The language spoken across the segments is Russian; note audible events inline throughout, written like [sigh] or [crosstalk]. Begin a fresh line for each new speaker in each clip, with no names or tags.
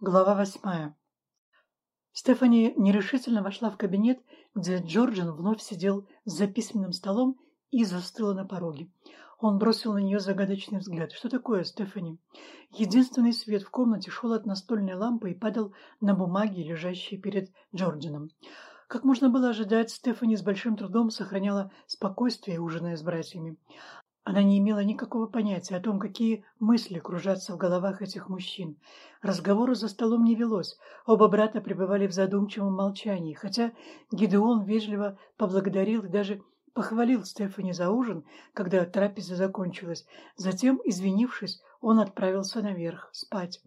Глава восьмая. Стефани нерешительно вошла в кабинет, где Джорджин вновь сидел за письменным столом и застыла на пороге. Он бросил на нее загадочный взгляд. «Что такое, Стефани?» Единственный свет в комнате шел от настольной лампы и падал на бумаги, лежащие перед Джорджином. Как можно было ожидать, Стефани с большим трудом сохраняла спокойствие, ужиная с братьями. Она не имела никакого понятия о том, какие мысли кружатся в головах этих мужчин. Разговора за столом не велось. Оба брата пребывали в задумчивом молчании, хотя Гидеон вежливо поблагодарил и даже похвалил Стефани за ужин, когда трапеза закончилась. Затем, извинившись, он отправился наверх спать.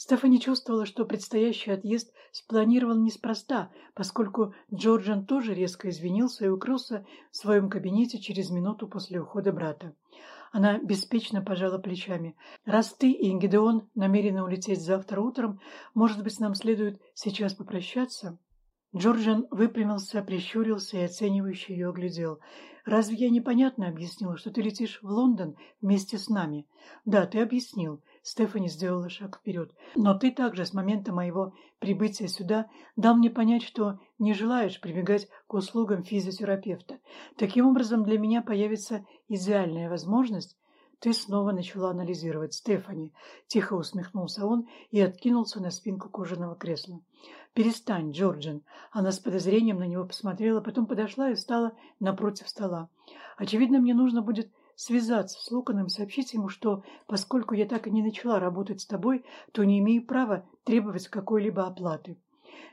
Стефани чувствовала, что предстоящий отъезд спланирован неспроста, поскольку Джорджан тоже резко извинился и укрылся в своем кабинете через минуту после ухода брата. Она беспечно пожала плечами. «Раз ты и Гидеон намерены улететь завтра утром, может быть, нам следует сейчас попрощаться?» Джорджан выпрямился, прищурился и оценивающе ее оглядел. «Разве я непонятно объяснила, что ты летишь в Лондон вместе с нами?» «Да, ты объяснил. Стефани сделала шаг вперед. «Но ты также с момента моего прибытия сюда дал мне понять, что не желаешь прибегать к услугам физиотерапевта. Таким образом, для меня появится идеальная возможность ты снова начала анализировать, Стефани. Тихо усмехнулся он и откинулся на спинку кожаного кресла. Перестань, Джорджин. Она с подозрением на него посмотрела, потом подошла и встала напротив стола. Очевидно, мне нужно будет связаться с Луканом и сообщить ему, что, поскольку я так и не начала работать с тобой, то не имею права требовать какой-либо оплаты.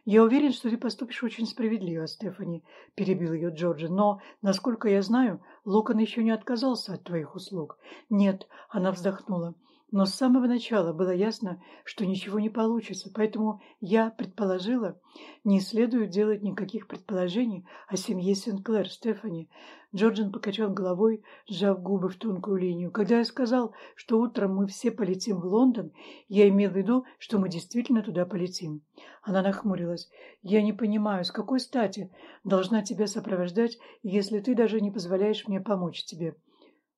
«Я уверен, что ты поступишь очень справедливо, Стефани», – перебил ее Джорджи. «Но, насколько я знаю, Лукан еще не отказался от твоих услуг». «Нет», – она вздохнула. Но с самого начала было ясно, что ничего не получится, поэтому я предположила, не следует делать никаких предположений о семье Синклер, Стефани. Джорджин покачал головой, сжав губы в тонкую линию. Когда я сказал, что утром мы все полетим в Лондон, я имел в виду, что мы действительно туда полетим. Она нахмурилась. Я не понимаю, с какой стати должна тебя сопровождать, если ты даже не позволяешь мне помочь тебе.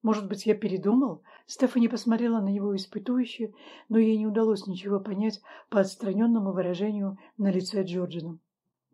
Может быть, я передумал? Стефани посмотрела на него испытующе, но ей не удалось ничего понять по отстраненному выражению на лице Джорджина.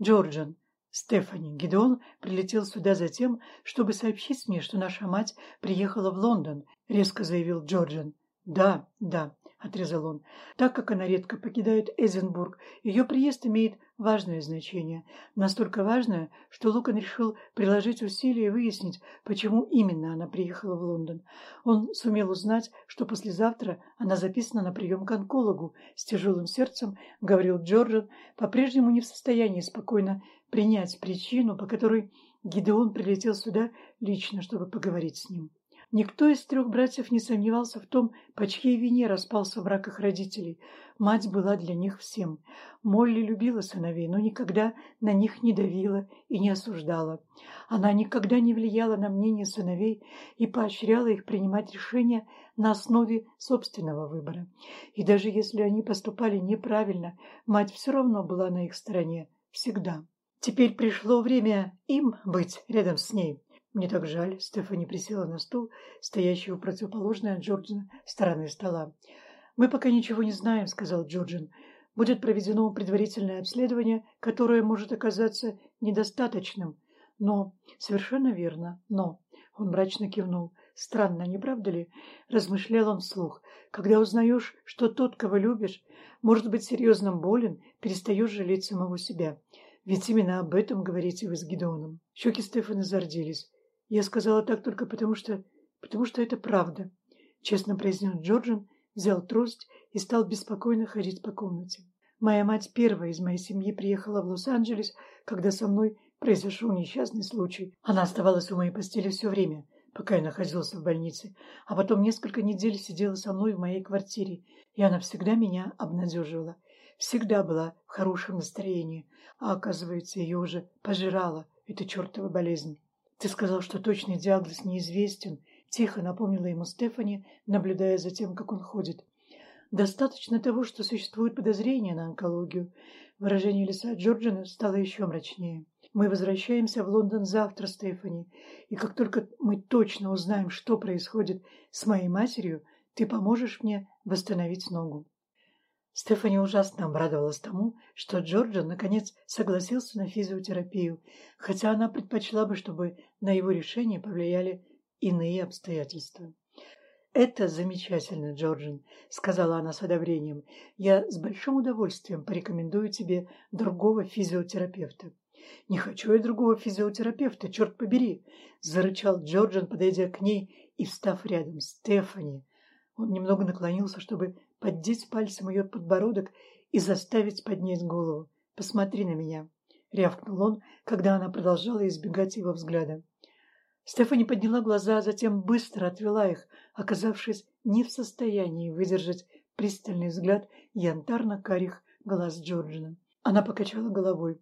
«Джорджин, Стефани, Гидеон прилетел сюда за тем, чтобы сообщить мне, что наша мать приехала в Лондон», — резко заявил Джорджин. «Да, да, отрезал он. Так как она редко покидает Эдинбург, ее приезд имеет важное значение. Настолько важное, что Лукан решил приложить усилия и выяснить, почему именно она приехала в Лондон. Он сумел узнать, что послезавтра она записана на прием к онкологу. С тяжелым сердцем, говорил Джорджин, по-прежнему не в состоянии спокойно принять причину, по которой Гидеон прилетел сюда лично, чтобы поговорить с ним. Никто из трех братьев не сомневался в том, по чьей вине распался брак их родителей. Мать была для них всем. Молли любила сыновей, но никогда на них не давила и не осуждала. Она никогда не влияла на мнение сыновей и поощряла их принимать решения на основе собственного выбора. И даже если они поступали неправильно, мать все равно была на их стороне. Всегда. Теперь пришло время им быть рядом с ней. «Мне так жаль», — Стефани присела на стул, стоящий у противоположной от Джорджина стороны стола. «Мы пока ничего не знаем», — сказал Джорджин. «Будет проведено предварительное обследование, которое может оказаться недостаточным. Но...» «Совершенно верно. Но...» Он мрачно кивнул. «Странно, не правда ли?» Размышлял он вслух. «Когда узнаешь, что тот, кого любишь, может быть серьезно болен, перестаешь жалеть самого себя. Ведь именно об этом говорите вы с Гидеоном». Щеки Стефана зарделись. Я сказала так только потому, что... потому что это правда, честно произнес Джорджин, взял трость и стал беспокойно ходить по комнате. Моя мать первая из моей семьи приехала в Лос-Анджелес, когда со мной произошел несчастный случай. Она оставалась у моей постели все время, пока я находился в больнице, а потом несколько недель сидела со мной в моей квартире, и она всегда меня обнадеживала. Всегда была в хорошем настроении, а оказывается, ее уже пожирала эта чертова болезнь. «Ты сказал, что точный диагноз неизвестен», — тихо напомнила ему Стефани, наблюдая за тем, как он ходит. «Достаточно того, что существует подозрение на онкологию». Выражение лица Джорджина стало еще мрачнее. «Мы возвращаемся в Лондон завтра, Стефани, и как только мы точно узнаем, что происходит с моей матерью, ты поможешь мне восстановить ногу». Стефани ужасно обрадовалась тому, что Джорджа наконец согласился на физиотерапию, хотя она предпочла бы, чтобы на его решение повлияли иные обстоятельства. «Это замечательно, Джорджин», — сказала она с одобрением. «Я с большим удовольствием порекомендую тебе другого физиотерапевта». «Не хочу я другого физиотерапевта, черт побери!» — зарычал Джорджин, подойдя к ней и встав рядом. «Стефани!» Он немного наклонился, чтобы поддеть пальцем ее подбородок и заставить поднять голову. «Посмотри на меня!» — рявкнул он, когда она продолжала избегать его взгляда. Стефани подняла глаза, а затем быстро отвела их, оказавшись не в состоянии выдержать пристальный взгляд янтарно-карих глаз Джорджина. Она покачала головой.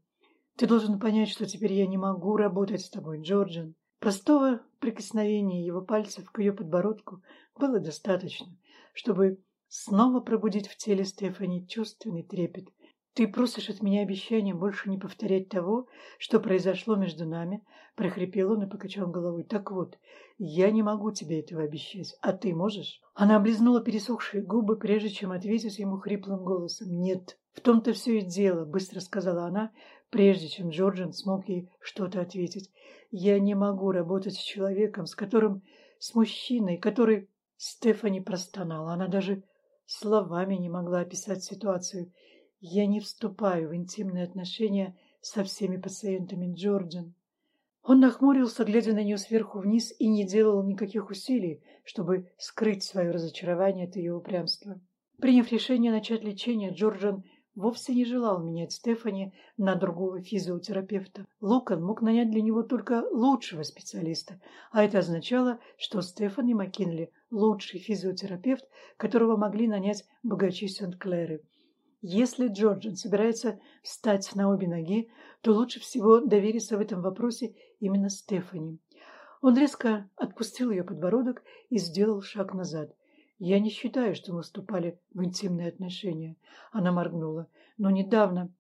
«Ты должен понять, что теперь я не могу работать с тобой, Джорджин». Простого прикосновения его пальцев к ее подбородку было достаточно, чтобы снова пробудить в теле Стефани чувственный трепет. «Ты просишь от меня обещания больше не повторять того, что произошло между нами», — прохрипел он и покачал головой. «Так вот, я не могу тебе этого обещать, а ты можешь?» Она облизнула пересохшие губы, прежде чем ответить ему хриплым голосом. «Нет, в том-то все и дело», — быстро сказала она, прежде чем Джорджин смог ей что-то ответить. «Я не могу работать с человеком, с которым... с мужчиной, который...» Стефани простонала. Она даже словами не могла описать ситуацию. Я не вступаю в интимные отношения со всеми пациентами Джорджин. Он нахмурился, глядя на нее сверху вниз, и не делал никаких усилий, чтобы скрыть свое разочарование от ее упрямства. Приняв решение начать лечение, Джорджин вовсе не желал менять Стефани на другого физиотерапевта. Лукан мог нанять для него только лучшего специалиста, а это означало, что Стефани Маккинли – лучший физиотерапевт, которого могли нанять богачи Сент-Клэры. Если Джорджин собирается встать на обе ноги, то лучше всего довериться в этом вопросе именно Стефани. Он резко отпустил ее подбородок и сделал шаг назад. Я не считаю, что мы вступали в интимные отношения. Она моргнула. Но недавно...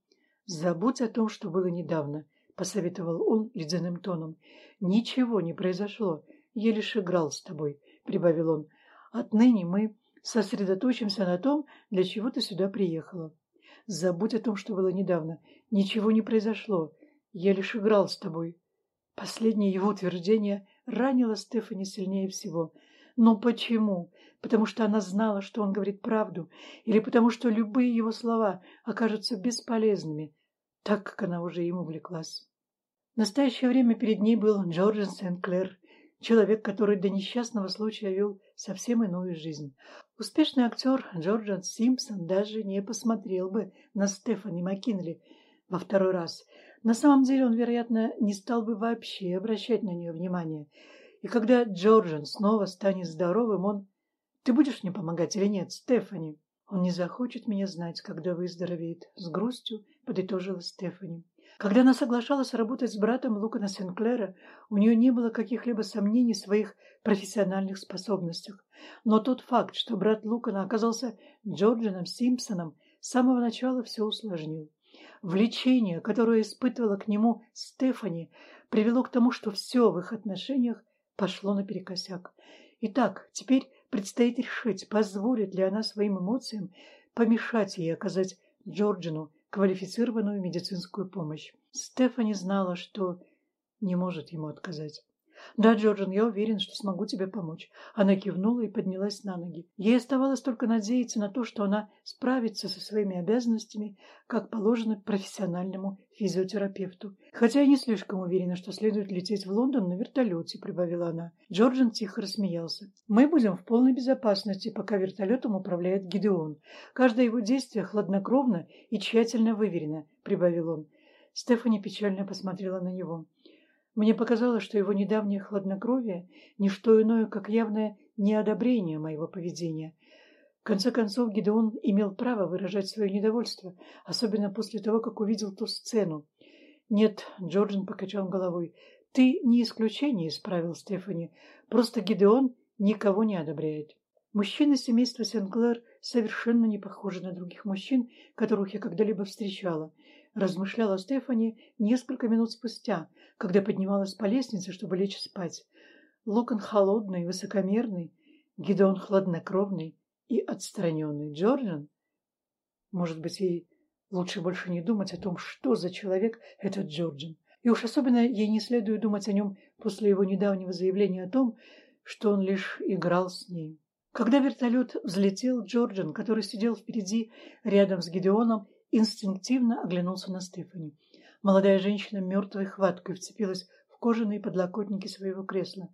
Забудь о том, что было недавно, посоветовал он ледяным тоном. Ничего не произошло. Я лишь играл с тобой, прибавил он. Отныне мы сосредоточимся на том, для чего ты сюда приехала. Забудь о том, что было недавно. Ничего не произошло. Я лишь играл с тобой. Последнее его утверждение ранило Стефани сильнее всего. Но почему? Потому что она знала, что он говорит правду, или потому что любые его слова окажутся бесполезными, так как она уже им увлеклась. В настоящее время перед ней был Джорджин Сент-Клэр, человек, который до несчастного случая вел совсем иную жизнь. Успешный актер Джорджин Симпсон даже не посмотрел бы на Стефани Маккинли во второй раз. На самом деле он, вероятно, не стал бы вообще обращать на нее внимание – и когда Джорджин снова станет здоровым, он... Ты будешь мне помогать или нет, Стефани? Он не захочет меня знать, когда выздоровеет. С грустью подытожила Стефани. Когда она соглашалась работать с братом Лукана Сенклера, у нее не было каких-либо сомнений в своих профессиональных способностях. Но тот факт, что брат Лукана оказался Джорджином Симпсоном, с самого начала все усложнил. Влечение, которое испытывала к нему Стефани, привело к тому, что все в их отношениях пошло наперекосяк. Итак, теперь предстоит решить, позволит ли она своим эмоциям помешать ей оказать Джорджину квалифицированную медицинскую помощь. Стефани знала, что не может ему отказать. «Да, Джорджин, я уверен, что смогу тебе помочь». Она кивнула и поднялась на ноги. Ей оставалось только надеяться на то, что она справится со своими обязанностями, как положено профессиональному физиотерапевту. «Хотя я не слишком уверена, что следует лететь в Лондон на вертолете», — прибавила она. Джорджин тихо рассмеялся. «Мы будем в полной безопасности, пока вертолетом управляет Гидеон. Каждое его действие хладнокровно и тщательно выверено», — прибавил он. Стефани печально посмотрела на него. Мне показалось, что его недавнее хладнокровие – не что иное, как явное неодобрение моего поведения. В конце концов, Гидеон имел право выражать свое недовольство, особенно после того, как увидел ту сцену. «Нет», – Джорджин покачал головой, – «ты не исключение», – исправил Стефани. «Просто Гидеон никого не одобряет». Мужчины семейства Сенклер совершенно не похожи на других мужчин, которых я когда-либо встречала размышляла Стефани несколько минут спустя, когда поднималась по лестнице, чтобы лечь спать. Локон холодный, высокомерный, Гидеон хладнокровный и отстраненный. Джордан? Может быть, ей лучше больше не думать о том, что за человек этот Джорджин. И уж особенно ей не следует думать о нем после его недавнего заявления о том, что он лишь играл с ней. Когда вертолет взлетел, Джорджин, который сидел впереди рядом с Гидеоном, инстинктивно оглянулся на Стефани. Молодая женщина мертвой хваткой вцепилась в кожаные подлокотники своего кресла.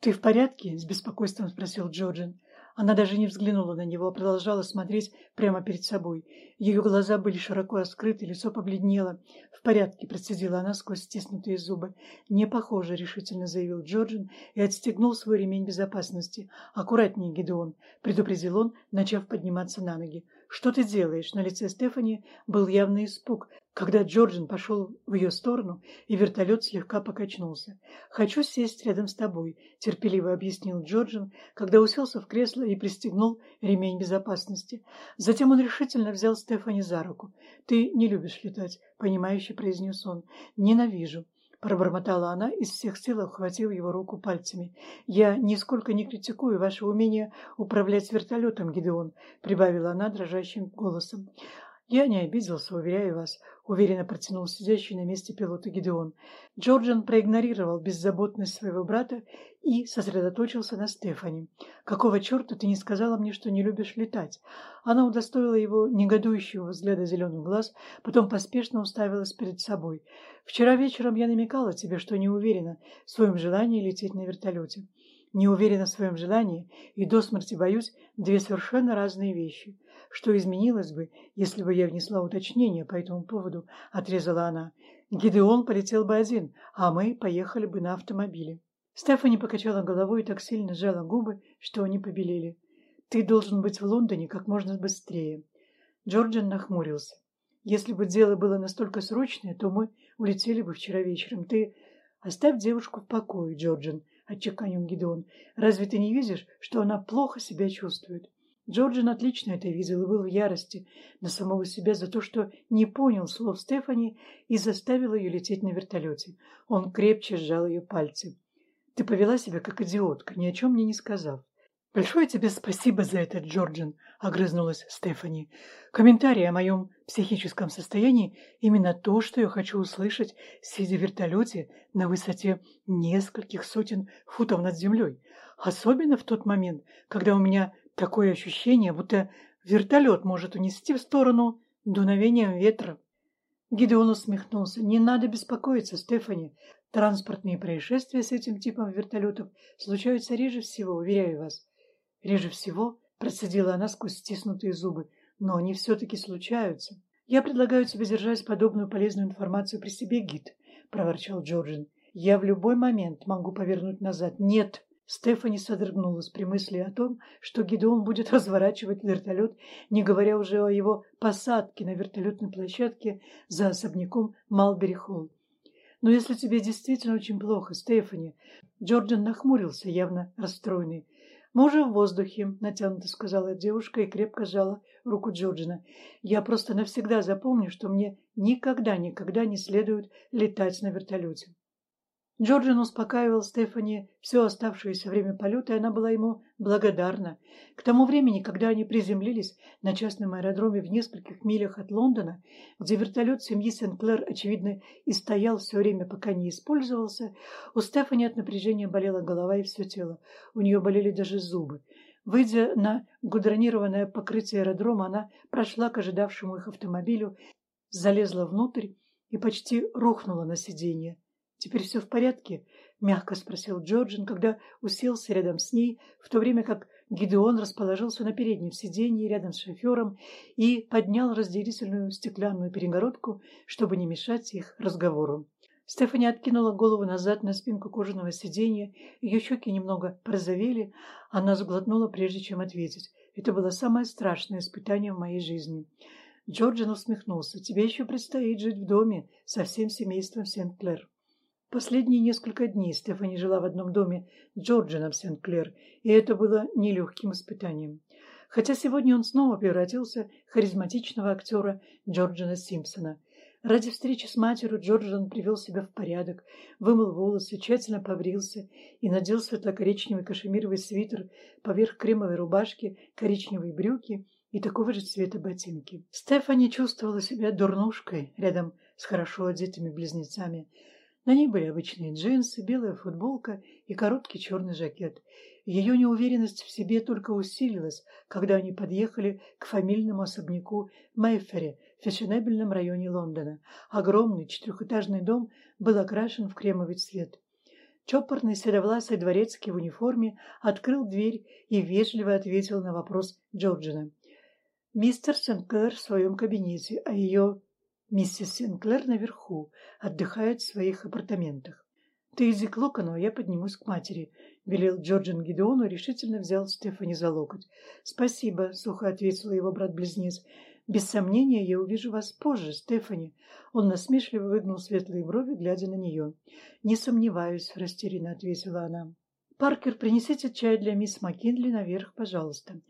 «Ты в порядке?» – с беспокойством спросил Джорджин. Она даже не взглянула на него, а продолжала смотреть прямо перед собой. Ее глаза были широко раскрыты, лицо побледнело. «В порядке», – процедила она сквозь стиснутые зубы. «Не похоже», – решительно заявил Джорджин и отстегнул свой ремень безопасности. «Аккуратнее, Гедеон», – предупредил он, начав подниматься на ноги. «Что ты делаешь?» На лице Стефани был явный испуг, когда Джорджин пошел в ее сторону, и вертолет слегка покачнулся. «Хочу сесть рядом с тобой», – терпеливо объяснил Джорджин, когда уселся в кресло и пристегнул ремень безопасности. Затем он решительно взял Стефани за руку. «Ты не любишь летать», – понимающе произнес он. «Ненавижу». Пробормотала она, из всех сил охватив его руку пальцами. «Я нисколько не критикую ваше умение управлять вертолетом, Гидеон», — прибавила она дрожащим голосом. «Я не обиделся, уверяю вас», — уверенно протянул сидящий на месте пилота Гидеон. Джорджан проигнорировал беззаботность своего брата и сосредоточился на Стефани. «Какого черта ты не сказала мне, что не любишь летать?» Она удостоила его негодующего взгляда зеленых глаз, потом поспешно уставилась перед собой. «Вчера вечером я намекала тебе, что не уверена в своем желании лететь на вертолете. Не уверена в своем желании и до смерти боюсь две совершенно разные вещи. Что изменилось бы, если бы я внесла уточнение по этому поводу, отрезала она. Гидеон полетел бы один, а мы поехали бы на автомобиле. Стефани покачала головой и так сильно сжала губы, что они побелели. «Ты должен быть в Лондоне как можно быстрее». Джорджин нахмурился. «Если бы дело было настолько срочное, то мы улетели бы вчера вечером. Ты оставь девушку в покое, Джорджин», — отчеканил Гидеон. «Разве ты не видишь, что она плохо себя чувствует?» Джорджин отлично это видел и был в ярости на самого себя за то, что не понял слов Стефани и заставил ее лететь на вертолете. Он крепче сжал ее пальцы. «Ты повела себя как идиотка, ни о чем мне не сказав». «Большое тебе спасибо за это, Джорджин», — огрызнулась Стефани. «Комментарий о моем психическом состоянии — именно то, что я хочу услышать, сидя в вертолете на высоте нескольких сотен футов над землей. Особенно в тот момент, когда у меня Такое ощущение, будто вертолет может унести в сторону дуновением ветра. Гидеон усмехнулся. «Не надо беспокоиться, Стефани. Транспортные происшествия с этим типом вертолетов случаются реже всего, уверяю вас». «Реже всего?» – процедила она сквозь стиснутые зубы. «Но они все-таки случаются». «Я предлагаю тебе держать подобную полезную информацию при себе, гид», – проворчал Джорджин. «Я в любой момент могу повернуть назад». «Нет!» Стефани содрогнулась при мысли о том, что Гидеон будет [laughs] разворачивать вертолет, не говоря уже о его посадке на вертолетной площадке за особняком Малбери-Холл. «Но если тебе действительно очень плохо, Стефани...» Джордан нахмурился, явно расстроенный. «Мы уже в воздухе», — натянуто сказала девушка и крепко сжала руку Джорджина. «Я просто навсегда запомню, что мне никогда-никогда не следует летать на вертолете». Джорджин успокаивал Стефани все оставшееся время полета, и она была ему благодарна. К тому времени, когда они приземлились на частном аэродроме в нескольких милях от Лондона, где вертолет семьи Сент-Клэр, очевидно, и стоял все время, пока не использовался, у Стефани от напряжения болела голова и все тело. У нее болели даже зубы. Выйдя на гудронированное покрытие аэродрома, она прошла к ожидавшему их автомобилю, залезла внутрь и почти рухнула на сиденье. «Теперь все в порядке?» – мягко спросил Джорджин, когда уселся рядом с ней, в то время как Гидеон расположился на переднем сиденье рядом с шофером и поднял разделительную стеклянную перегородку, чтобы не мешать их разговору. Стефани откинула голову назад на спинку кожаного сиденья, ее щеки немного порозовели, она сглотнула, прежде чем ответить. Это было самое страшное испытание в моей жизни. Джорджин усмехнулся. «Тебе еще предстоит жить в доме со всем семейством Сент-Клэр». Последние несколько дней Стефани жила в одном доме с Джорджином Сент-Клер, и это было нелегким испытанием. Хотя сегодня он снова превратился в харизматичного актера Джорджина Симпсона. Ради встречи с матерью Джорджин привел себя в порядок, вымыл волосы, тщательно побрился и надел светло-коричневый кашемировый свитер поверх кремовой рубашки, коричневые брюки и такого же цвета ботинки. Стефани чувствовала себя дурнушкой рядом с хорошо одетыми близнецами. На ней были обычные джинсы, белая футболка и короткий черный жакет. Ее неуверенность в себе только усилилась, когда они подъехали к фамильному особняку Мейфере в фешенебельном районе Лондона. Огромный четырехэтажный дом был окрашен в кремовый цвет. Чопорный седовласый дворецкий в униформе открыл дверь и вежливо ответил на вопрос Джорджина. Мистер Сенклер в своем кабинете, а ее миссис Сенклер наверху, отдыхает в своих апартаментах. «Ты иди к Локону, а я поднимусь к матери», — велел Джорджин Гидеону решительно взял Стефани за локоть. «Спасибо», — сухо ответил его брат-близнец. «Без сомнения, я увижу вас позже, Стефани». Он насмешливо выгнул светлые брови, глядя на нее. «Не сомневаюсь», — растерянно ответила она. «Паркер, принесите чай для мисс Маккинли наверх, пожалуйста».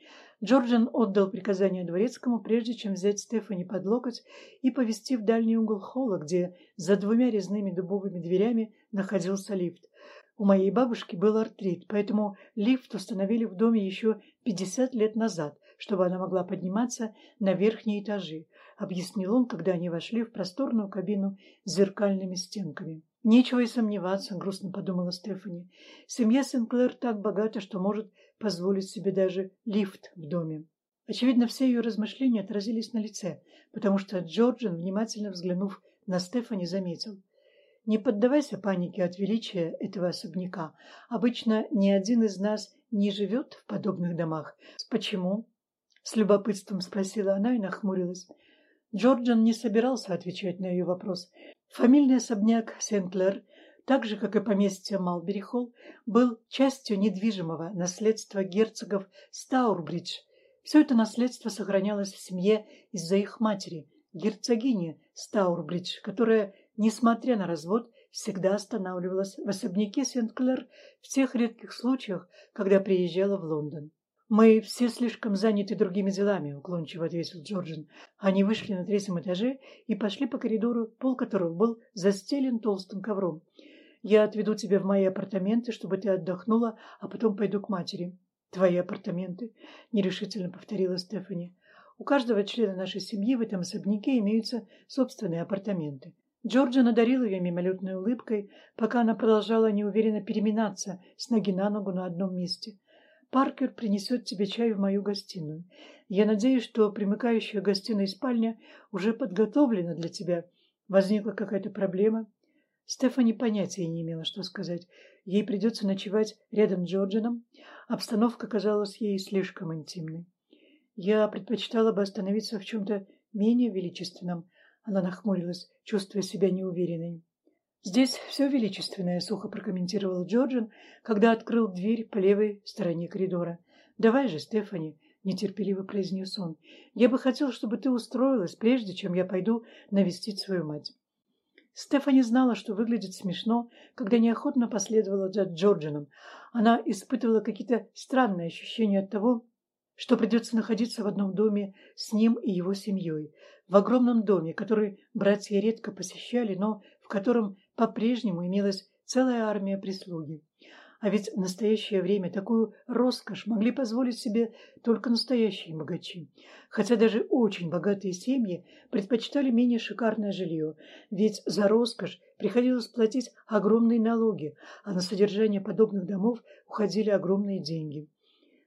Джорджин отдал приказание дворецкому, прежде чем взять Стефани под локоть и повести в дальний угол холла, где за двумя резными дубовыми дверями находился лифт. У моей бабушки был артрит, поэтому лифт установили в доме еще 50 лет назад, чтобы она могла подниматься на верхние этажи, объяснил он, когда они вошли в просторную кабину с зеркальными стенками. Нечего и сомневаться, грустно подумала Стефани. Семья Сенклер так богата, что может позволить себе даже лифт в доме. Очевидно, все ее размышления отразились на лице, потому что Джорджин, внимательно взглянув на Стефани, заметил. Не поддавайся панике от величия этого особняка. Обычно ни один из нас не живет в подобных домах. Почему? С любопытством спросила она и нахмурилась. Джорджан не собирался отвечать на ее вопрос. Фамильный особняк Сент-Клер, так же, как и поместье Малбери-Холл, был частью недвижимого наследства герцогов Стаурбридж. Все это наследство сохранялось в семье из-за их матери, герцогини Стаурбридж, которая, несмотря на развод, всегда останавливалась в особняке Сент-Клер в тех редких случаях, когда приезжала в Лондон. «Мы все слишком заняты другими делами», — уклончиво ответил Джорджин. Они вышли на третьем этаже и пошли по коридору, пол которого был застелен толстым ковром. «Я отведу тебя в мои апартаменты, чтобы ты отдохнула, а потом пойду к матери». «Твои апартаменты?» — нерешительно повторила Стефани. «У каждого члена нашей семьи в этом особняке имеются собственные апартаменты». Джорджин одарил ее мимолетной улыбкой, пока она продолжала неуверенно переминаться с ноги на ногу на одном месте. Паркер принесет тебе чай в мою гостиную. Я надеюсь, что примыкающая гостиная спальня уже подготовлена для тебя. Возникла какая-то проблема?» Стефани понятия не имела, что сказать. Ей придется ночевать рядом с Джорджином. Обстановка казалась ей слишком интимной. Я предпочитала бы остановиться в чем-то менее величественном. Она нахмурилась, чувствуя себя неуверенной. «Здесь все величественное», — сухо прокомментировал Джорджин, когда открыл дверь по левой стороне коридора. «Давай же, Стефани», — нетерпеливо произнес он. «Я бы хотел, чтобы ты устроилась, прежде чем я пойду навестить свою мать». Стефани знала, что выглядит смешно, когда неохотно последовала за Джорджином. Она испытывала какие-то странные ощущения от того, что придется находиться в одном доме с ним и его семьей, в огромном доме, который братья редко посещали, но котором по-прежнему имелась целая армия прислуги. А ведь в настоящее время такую роскошь могли позволить себе только настоящие богачи. Хотя даже очень богатые семьи предпочитали менее шикарное жилье, ведь за роскошь приходилось платить огромные налоги, а на содержание подобных домов уходили огромные деньги.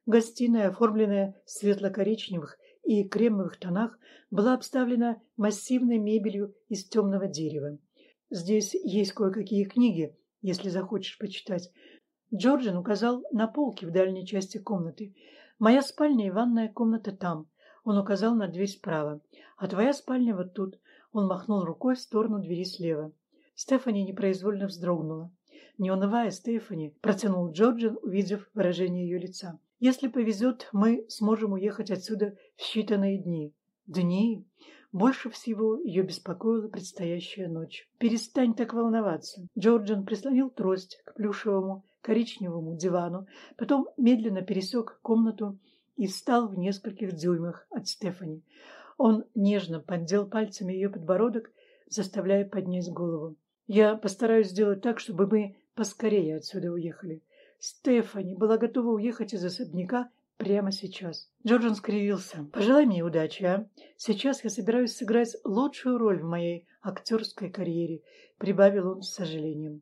Гостиная, оформленная в светло-коричневых и кремовых тонах, была обставлена массивной мебелью из темного дерева. Здесь есть кое-какие книги, если захочешь почитать. Джорджин указал на полки в дальней части комнаты. Моя спальня и ванная комната там. Он указал на дверь справа. А твоя спальня вот тут. Он махнул рукой в сторону двери слева. Стефани непроизвольно вздрогнула. «Не унывая, Стефани», — протянул Джорджин, увидев выражение ее лица. «Если повезет, мы сможем уехать отсюда в считанные дни». «Дни?» Больше всего ее беспокоила предстоящая ночь. «Перестань так волноваться». Джорджин прислонил трость к плюшевому коричневому дивану, потом медленно пересек комнату и встал в нескольких дюймах от Стефани. Он нежно поддел пальцами ее подбородок, заставляя поднять голову. «Я постараюсь сделать так, чтобы мы поскорее отсюда уехали». Стефани была готова уехать из особняка прямо сейчас. Джорджин скривился. «Пожелай мне удачи, а? Сейчас я собираюсь сыграть лучшую роль в моей актерской карьере», — прибавил он с сожалением.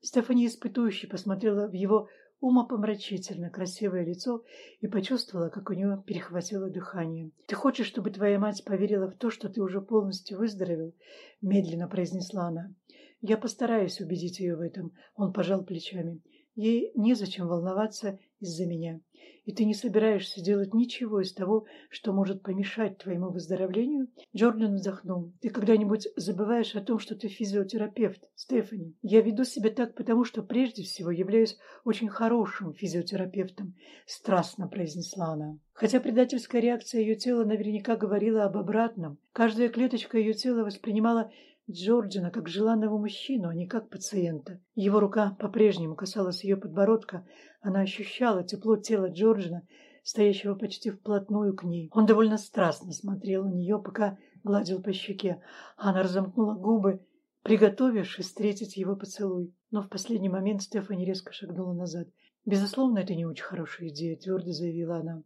Стефани испытующе посмотрела в его умопомрачительно красивое лицо и почувствовала, как у нее перехватило дыхание. «Ты хочешь, чтобы твоя мать поверила в то, что ты уже полностью выздоровел?» — медленно произнесла она. «Я постараюсь убедить ее в этом», — он пожал плечами. «Ей незачем волноваться из-за меня и ты не собираешься делать ничего из того, что может помешать твоему выздоровлению?» Джордан вздохнул. «Ты когда-нибудь забываешь о том, что ты физиотерапевт, Стефани? Я веду себя так, потому что прежде всего являюсь очень хорошим физиотерапевтом», — страстно произнесла она. Хотя предательская реакция ее тела наверняка говорила об обратном, каждая клеточка ее тела воспринимала Джорджина как желанного мужчину, а не как пациента. Его рука по-прежнему касалась ее подбородка. Она ощущала тепло тела Джорджина, стоящего почти вплотную к ней. Он довольно страстно смотрел на нее, пока гладил по щеке. Она разомкнула губы, приготовившись встретить его поцелуй. Но в последний момент Стефани резко шагнула назад. «Безусловно, это не очень хорошая идея», — твердо заявила она.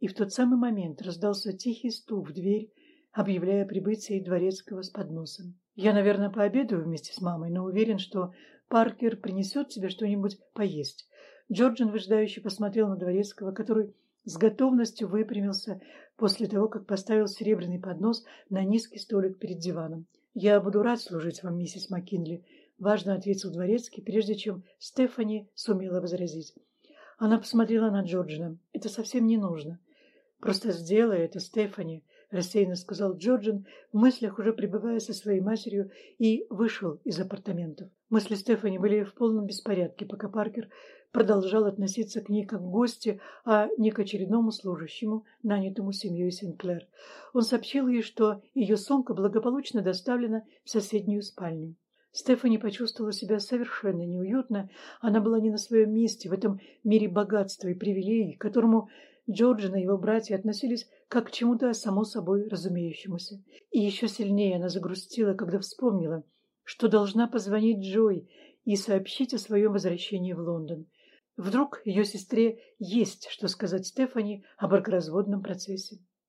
И в тот самый момент раздался тихий стук в дверь, объявляя прибытие дворецкого с подносом. Я, наверное, пообедаю вместе с мамой, но уверен, что Паркер принесет тебе что-нибудь поесть. Джорджин выжидающе посмотрел на Дворецкого, который с готовностью выпрямился после того, как поставил серебряный поднос на низкий столик перед диваном. «Я буду рад служить вам, миссис Маккинли», — важно ответил Дворецкий, прежде чем Стефани сумела возразить. Она посмотрела на Джорджина. «Это совсем не нужно. Просто сделай это, Стефани», — рассеянно сказал Джорджин, в мыслях уже пребывая со своей матерью, и вышел из апартаментов. Мысли Стефани были в полном беспорядке, пока Паркер продолжал относиться к ней как к гости, а не к очередному служащему, нанятому семьей Синклер. Он сообщил ей, что ее сумка благополучно доставлена в соседнюю спальню. Стефани почувствовала себя совершенно неуютно. Она была не на своем месте в этом мире богатства и привилегий, которому Джорджин и его братья относились как к чему-то само собой разумеющемуся. И еще сильнее она загрустила, когда вспомнила, что должна позвонить Джой и сообщить о своем возвращении в Лондон. Вдруг ее сестре есть что сказать Стефани о бракоразводном процессе.